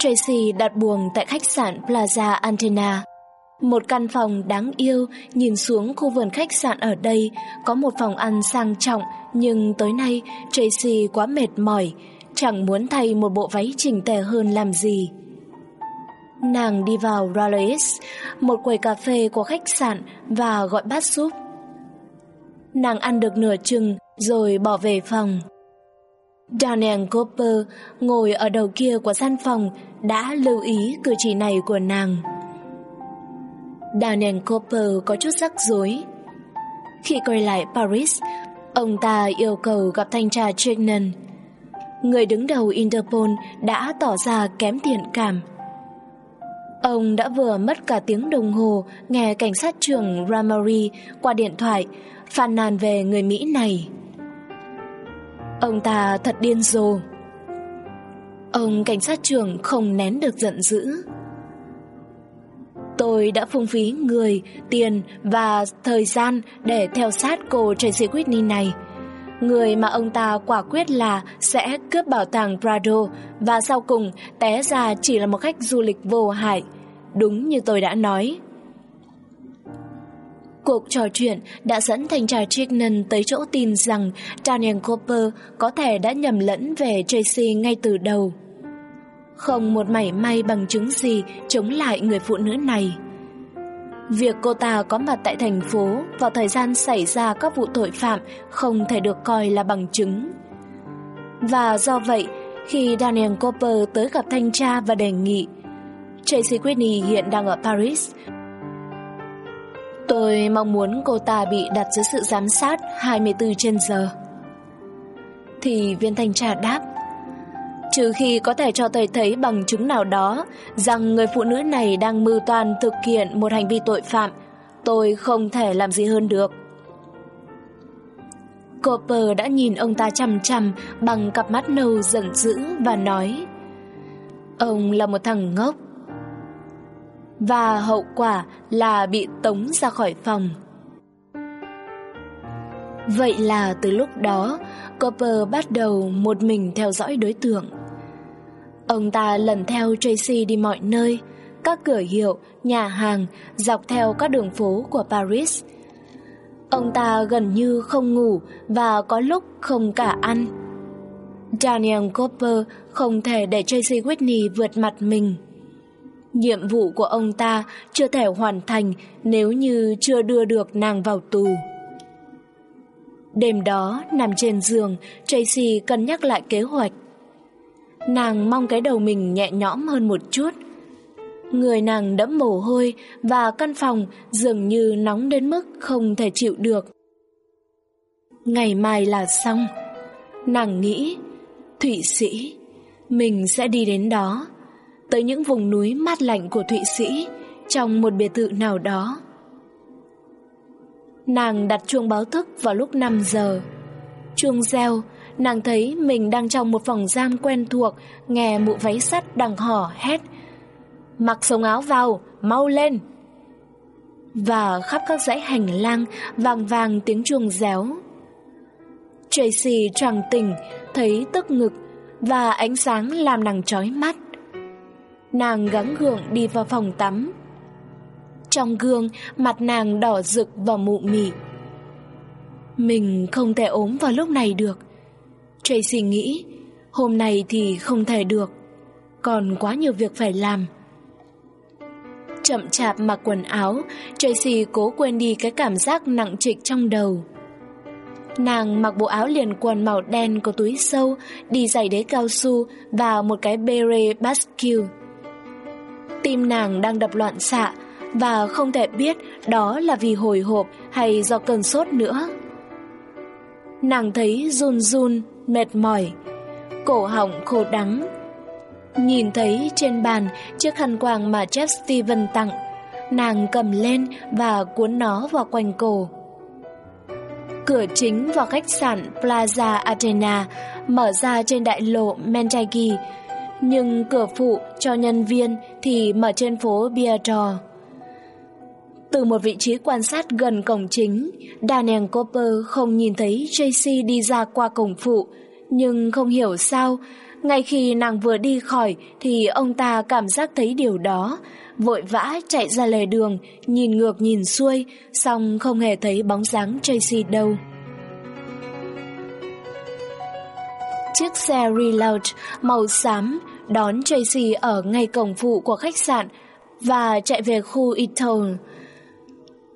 Tracy đặt buồng tại khách sạn Plaza Antena. Một căn phòng đáng yêu nhìn xuống khu vườn khách sạn ở đây có một phòng ăn sang trọng nhưng tối nay Tracy quá mệt mỏi, chẳng muốn thay một bộ váy chỉnh tề hơn làm gì. Nàng đi vào Raleighs, một quầy cà phê của khách sạn và gọi bát súp. Nàng ăn được nửa chừng rồi bỏ về phòng. Daniel Cooper ngồi ở đầu kia của gian phòng đã lưu ý cử chỉ này của nàng. Daniel Cooper có chút rắc rối. Khi quay lại Paris, ông ta yêu cầu gặp thanh tra Trignan. Người đứng đầu Interpol đã tỏ ra kém thiện cảm. Ông đã vừa mất cả tiếng đồng hồ nghe cảnh sát trưởng Ramari qua điện thoại phàn nàn về người Mỹ này. Ông ta thật điên rồ. Ông cảnh sát trưởng không nén được giận dữ. Tôi đã phung phí người, tiền và thời gian để theo sát cô Tracy Whitney này. Người mà ông ta quả quyết là sẽ cướp bảo tàng Prado và sau cùng té ra chỉ là một khách du lịch vô hại. Đúng như tôi đã nói. Cuộc trò chuyện đã dẫn thanh tra Chignan tới chỗ tin rằng Daniel Cooper có thể đã nhầm lẫn về Tracy ngay từ đầu. Không một mảy may bằng chứng gì chống lại người phụ nữ này. Việc cô ta có mặt tại thành phố vào thời gian xảy ra các vụ tội phạm không thể được coi là bằng chứng. Và do vậy, khi Daniel Cooper tới gặp thanh tra và đề nghị Tracy Whitney hiện đang ở Paris Tôi mong muốn cô ta bị đặt dưới sự giám sát 24 trên giờ. Thì viên thanh tra đáp, trừ khi có thể cho tôi thấy bằng chứng nào đó rằng người phụ nữ này đang mưu toan thực hiện một hành vi tội phạm, tôi không thể làm gì hơn được. Cooper đã nhìn ông ta chằm chằm bằng cặp mắt nâu giận dữ và nói Ông là một thằng ngốc và hậu quả là bị tống ra khỏi phòng. Vậy là từ lúc đó, Copper bắt đầu một mình theo dõi đối tượng. Ông ta lần theo Tracy đi mọi nơi, các cửa hiệu, nhà hàng, dọc theo các đường phố của Paris. Ông ta gần như không ngủ và có lúc không cả ăn. Daniel Copper không thể để Tracy Whitney vượt mặt mình. Nhiệm vụ của ông ta chưa thể hoàn thành nếu như chưa đưa được nàng vào tù. Đêm đó, nằm trên giường, Tracy cân nhắc lại kế hoạch. Nàng mong cái đầu mình nhẹ nhõm hơn một chút. Người nàng đẫm mồ hôi và căn phòng dường như nóng đến mức không thể chịu được. Ngày mai là xong. Nàng nghĩ, Thụy Sĩ, mình sẽ đi đến đó tới những vùng núi mát lạnh của Thụy Sĩ trong một biệt thự nào đó. Nàng đặt chuông báo thức vào lúc 5 giờ. Chuông reo, nàng thấy mình đang trong một phòng giam quen thuộc, nghe mụ váy sắt đang hò hét. Mặc sống áo vào, mau lên! Và khắp các dãy hành lang vàng vàng tiếng chuông réo. Tracy tràng tỉnh, thấy tức ngực và ánh sáng làm nàng chói mắt. Nàng gắng gượng đi vào phòng tắm. Trong gương Mặt nàng đỏ rực và mụ mị. Mình không thể ốm vào lúc này được. Tracy nghĩ Hôm nay thì không thể được. Còn quá nhiều việc phải làm. Chậm chạp mặc quần áo Tracy cố quên đi cái cảm giác nặng trịch trong đầu. Nàng mặc bộ áo liền quần màu đen có túi sâu, đi giày đế cao su và một cái beret basque. Tim nàng đang đập loạn xạ và không thể biết đó là vì hồi hộp hay do cơn sốt nữa. Nàng thấy run run, mệt mỏi, cổ họng khô đắng. Nhìn thấy trên bàn chiếc khăn quàng mà Jeff Steven tặng, nàng cầm lên và cuốn nó vào quanh cổ. Cửa chính vào khách sạn Plaza Athena mở ra trên đại lộ Mentagi, nhưng cửa phụ cho nhân viên thì mở trên phố Bia trò. Từ một vị trí quan sát gần cổng chính, Daniel Cooper không nhìn thấy Tracy đi ra qua cổng phụ, nhưng không hiểu sao, ngay khi nàng vừa đi khỏi thì ông ta cảm giác thấy điều đó, vội vã chạy ra lề đường, nhìn ngược nhìn xuôi, xong không hề thấy bóng dáng Tracy đâu. Chiếc xe Reload màu xám đón Tracy ở ngay cổng phụ của khách sạn và chạy về khu Eton.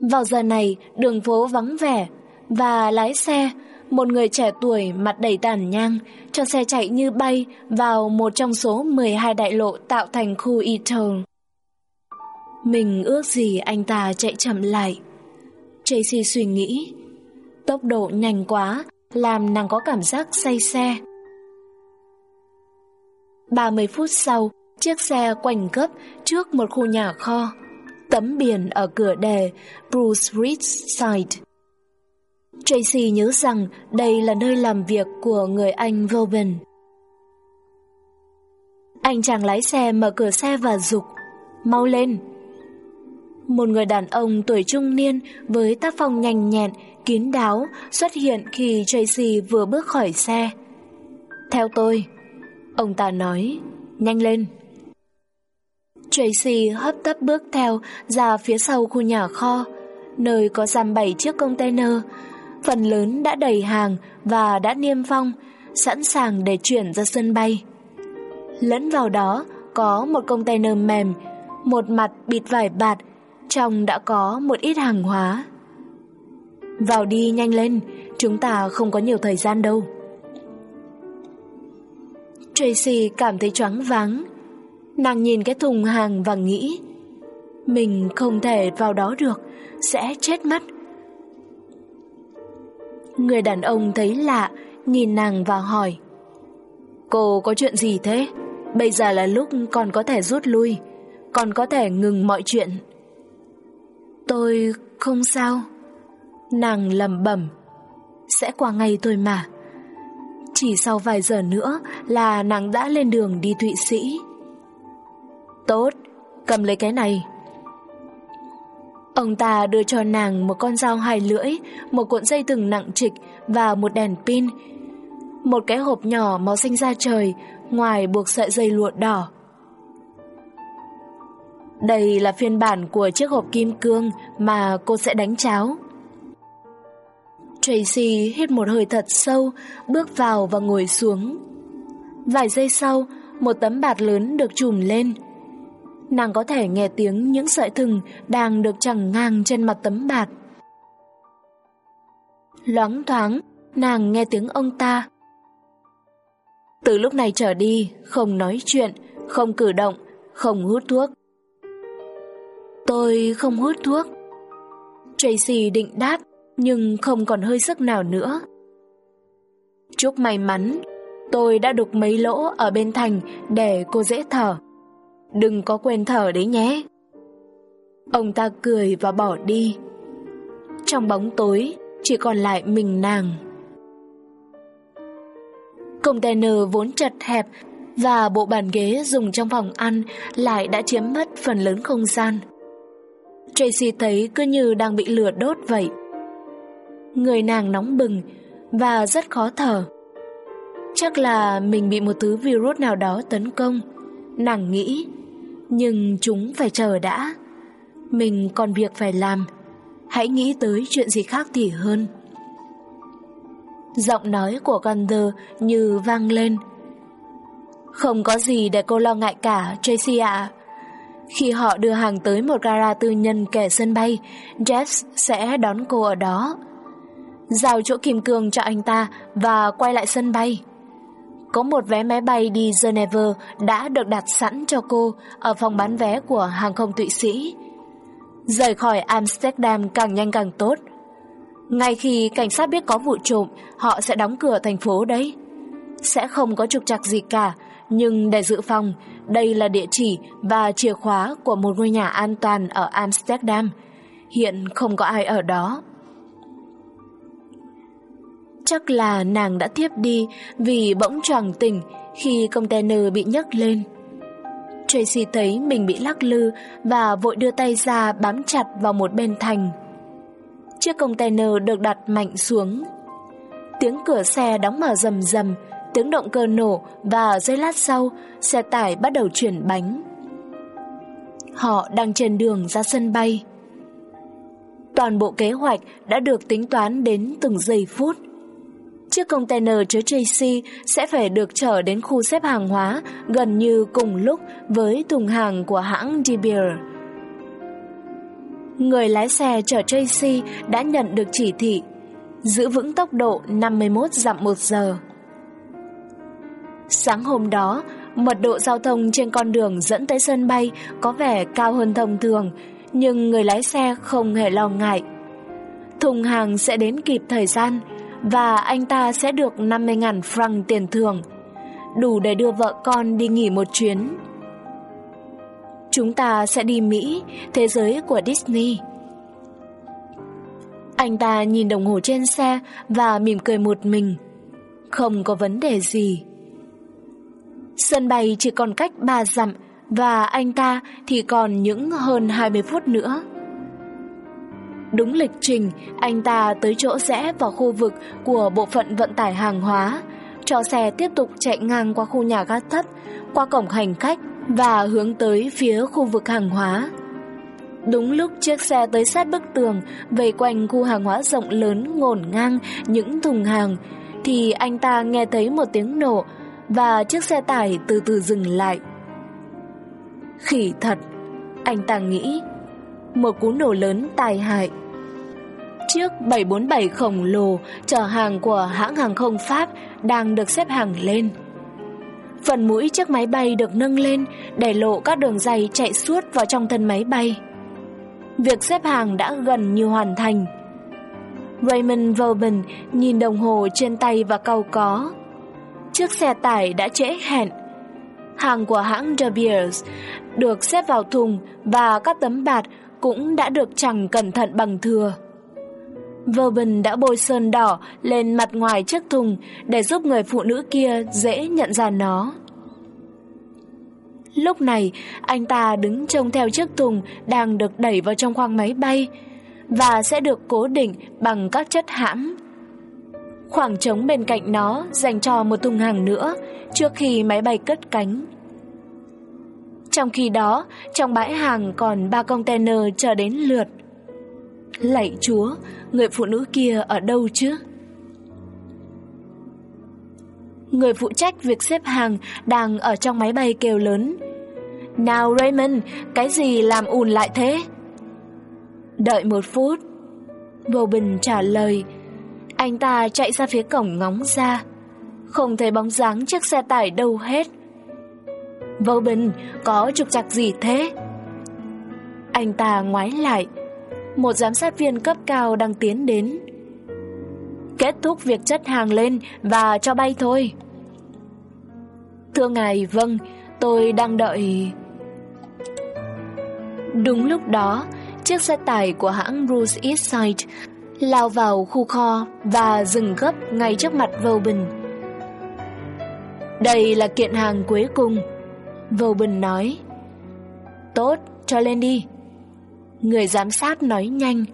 Vào giờ này, đường phố vắng vẻ và lái xe, một người trẻ tuổi mặt đầy tàn nhang, cho xe chạy như bay vào một trong số 12 đại lộ tạo thành khu Eton. Mình ước gì anh ta chạy chậm lại. Tracy suy nghĩ, tốc độ nhanh quá làm nàng có cảm giác say xe. 30 phút sau, chiếc xe quanh gấp trước một khu nhà kho. Tấm biển ở cửa đề Bruce Reed Side. Tracy nhớ rằng đây là nơi làm việc của người anh Robin. Anh chàng lái xe mở cửa xe và dục Mau lên! Một người đàn ông tuổi trung niên với tác phong nhanh nhẹn, kín đáo xuất hiện khi Tracy vừa bước khỏi xe. Theo tôi, ông ta nói, nhanh lên. Tracy hấp tấp bước theo ra phía sau khu nhà kho, nơi có giam bảy chiếc container, phần lớn đã đầy hàng và đã niêm phong, sẵn sàng để chuyển ra sân bay. Lẫn vào đó có một container mềm, một mặt bịt vải bạt, trong đã có một ít hàng hóa. Vào đi nhanh lên, chúng ta không có nhiều thời gian đâu. Tracy cảm thấy choáng váng. Nàng nhìn cái thùng hàng và nghĩ, Mình không thể vào đó được, Sẽ chết mất. Người đàn ông thấy lạ, Nhìn nàng và hỏi, Cô có chuyện gì thế? Bây giờ là lúc còn có thể rút lui Còn có thể ngừng mọi chuyện. Tôi không sao. Nàng lầm bẩm, Sẽ qua ngày thôi mà. Chỉ sau vài giờ nữa Là nàng đã lên đường đi Thụy Sĩ Tốt Cầm lấy cái này Ông ta đưa cho nàng một con dao hai lưỡi, một cuộn dây thừng nặng trịch và một đèn pin. Một cái hộp nhỏ màu xanh da trời, ngoài buộc sợi dây lụa đỏ. Đây là phiên bản của chiếc hộp kim cương mà cô sẽ đánh cháo. Tracy hít một hơi thật sâu, bước vào và ngồi xuống. Vài giây sau, một tấm bạt lớn được trùm lên nàng có thể nghe tiếng những sợi thừng đang được chẳng ngang trên mặt tấm bạt. Loáng thoáng, nàng nghe tiếng ông ta. Từ lúc này trở đi, không nói chuyện, không cử động, không hút thuốc. Tôi không hút thuốc. Tracy định đáp, nhưng không còn hơi sức nào nữa. Chúc may mắn, tôi đã đục mấy lỗ ở bên thành để cô dễ thở. Đừng có quên thở đấy nhé. Ông ta cười và bỏ đi. Trong bóng tối, chỉ còn lại mình nàng. Container vốn chật hẹp và bộ bàn ghế dùng trong phòng ăn lại đã chiếm mất phần lớn không gian. Tracy thấy cứ như đang bị lửa đốt vậy. Người nàng nóng bừng và rất khó thở. Chắc là mình bị một thứ virus nào đó tấn công. Nàng nghĩ, nhưng chúng phải chờ đã Mình còn việc phải làm, Hãy nghĩ tới chuyện gì khác thì hơn Giọng nói của Gunther như vang lên Không có gì để cô lo ngại cả, Tracy ạ Khi họ đưa hàng tới một gara tư nhân kẻ sân bay Jeff sẽ đón cô ở đó Giao chỗ kim cương cho anh ta Và quay lại sân bay có một vé máy bay đi Geneva đã được đặt sẵn cho cô ở phòng bán vé của hàng không Thụy Sĩ. Rời khỏi Amsterdam càng nhanh càng tốt. Ngay khi cảnh sát biết có vụ trộm, họ sẽ đóng cửa thành phố đấy. Sẽ không có trục trặc gì cả, Nhưng để dự phòng, đây là địa chỉ và chìa khóa của một ngôi nhà an toàn ở Amsterdam. Hiện không có ai ở đó. Chắc là nàng đã thiếp đi vì bỗng choàng tỉnh khi container bị nhấc lên. Tracy thấy mình bị lắc lư và vội đưa tay ra bám chặt vào một bên thành. Chiếc container được đặt mạnh xuống. Tiếng cửa xe đóng mở rầm rầm, tiếng động cơ nổ và giây lát sau, xe tải bắt đầu chuyển bánh. Họ đang trên đường ra sân bay. Toàn bộ kế hoạch đã được tính toán đến từng giây phút. Chiếc container chứa Tracy sẽ phải được chở đến khu xếp hàng hóa gần như cùng lúc với thùng hàng của hãng De Beer. Người lái xe chở Tracy đã nhận được chỉ thị giữ vững tốc độ 51 dặm một giờ. Sáng hôm đó, mật độ giao thông trên con đường dẫn tới sân bay có vẻ cao hơn thông thường, nhưng người lái xe không hề lo ngại. Thùng hàng sẽ đến kịp thời gian và anh ta sẽ được 50.000 franc tiền thưởng, đủ để đưa vợ con đi nghỉ một chuyến. Chúng ta sẽ đi Mỹ, thế giới của Disney. Anh ta nhìn đồng hồ trên xe và mỉm cười một mình. Không có vấn đề gì. Sân bay chỉ còn cách 3 dặm và anh ta thì còn những hơn 20 phút nữa. Đúng lịch trình, anh ta tới chỗ rẽ vào khu vực của bộ phận vận tải hàng hóa, cho xe tiếp tục chạy ngang qua khu nhà ga thấp, qua cổng hành khách và hướng tới phía khu vực hàng hóa. Đúng lúc chiếc xe tới sát bức tường, vây quanh khu hàng hóa rộng lớn ngổn ngang những thùng hàng, thì anh ta nghe thấy một tiếng nổ và chiếc xe tải từ từ dừng lại. Khỉ thật, anh ta nghĩ, một cú nổ lớn tai hại. Chiếc 747 khổng lồ chở hàng của hãng hàng không Pháp đang được xếp hàng lên. Phần mũi chiếc máy bay được nâng lên để lộ các đường dây chạy suốt vào trong thân máy bay. Việc xếp hàng đã gần như hoàn thành. Raymond Vauban nhìn đồng hồ trên tay và cau có. Chiếc xe tải đã trễ hẹn. Hàng của hãng De Beers được xếp vào thùng và các tấm bạt cũng đã được chẳng cẩn thận bằng thừa. Vauban đã bôi sơn đỏ lên mặt ngoài chiếc thùng để giúp người phụ nữ kia dễ nhận ra nó. Lúc này, anh ta đứng trông theo chiếc thùng đang được đẩy vào trong khoang máy bay và sẽ được cố định bằng các chất hãm. Khoảng trống bên cạnh nó dành cho một thùng hàng nữa trước khi máy bay cất cánh. Trong khi đó, trong bãi hàng còn ba container chờ đến lượt. Lạy chúa, người phụ nữ kia ở đâu chứ? Người phụ trách việc xếp hàng đang ở trong máy bay kêu lớn. Nào Raymond, cái gì làm ùn lại thế? Đợi một phút. Robin trả lời. Anh ta chạy ra phía cổng ngóng ra. Không thấy bóng dáng chiếc xe tải đâu hết. Robin, có trục trặc gì thế? Anh ta ngoái lại. Một giám sát viên cấp cao đang tiến đến. Kết thúc việc chất hàng lên và cho bay thôi. Thưa ngài, vâng, tôi đang đợi... Đúng lúc đó, chiếc xe tải của hãng Bruce Eastside lao vào khu kho và dừng gấp ngay trước mặt Vauban. Đây là kiện hàng cuối cùng, Vauban nói. Tốt, cho lên đi. Người giám sát nói nhanh.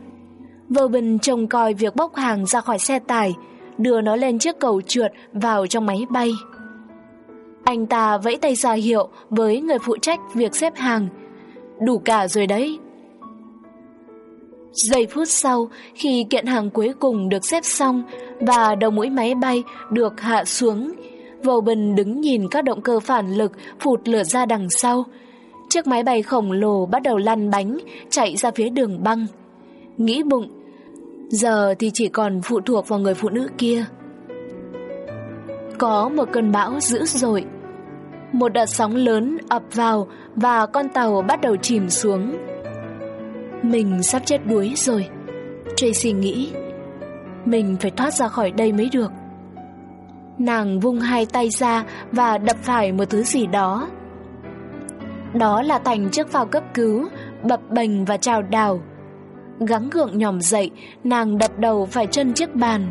Vauban trông coi việc bốc hàng ra khỏi xe tải, đưa nó lên chiếc cầu trượt vào trong máy bay. Anh ta vẫy tay ra hiệu với người phụ trách việc xếp hàng. Đủ cả rồi đấy. Giây phút sau, khi kiện hàng cuối cùng được xếp xong và đầu mũi máy bay được hạ xuống, Vô Bình đứng nhìn các động cơ phản lực phụt lửa ra đằng sau. Chiếc máy bay khổng lồ bắt đầu lăn bánh, chạy ra phía đường băng. Nghĩ bụng, giờ thì chỉ còn phụ thuộc vào người phụ nữ kia. Có một cơn bão dữ dội. Một đợt sóng lớn ập vào và con tàu bắt đầu chìm xuống. Mình sắp chết đuối rồi. Tracy nghĩ, mình phải thoát ra khỏi đây mới được. Nàng vung hai tay ra và đập phải một thứ gì đó. Đó là thành chiếc phao cấp cứu, bập bềnh và trào đảo. Gắng gượng nhòm dậy, nàng đập đầu phải chân chiếc bàn.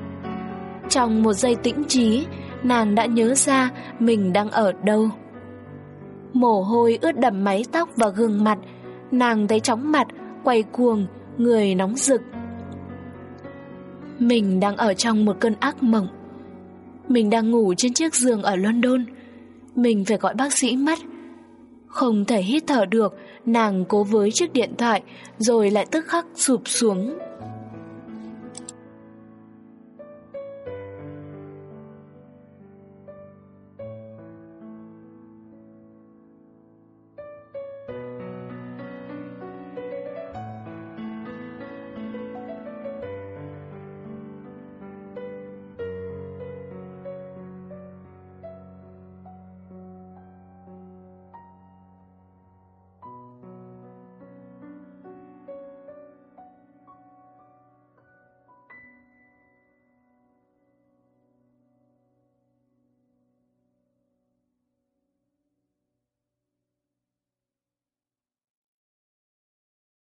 Trong một giây tĩnh trí, nàng đã nhớ ra mình đang ở đâu. Mồ hôi ướt đẫm mái tóc và gương mặt, nàng thấy chóng mặt, quay cuồng, người nóng rực. Mình đang ở trong một cơn ác mộng. Mình đang ngủ trên chiếc giường ở London. Mình phải gọi bác sĩ mất. Không thể hít thở được, nàng cố với chiếc điện thoại rồi lại tức khắc sụp xuống.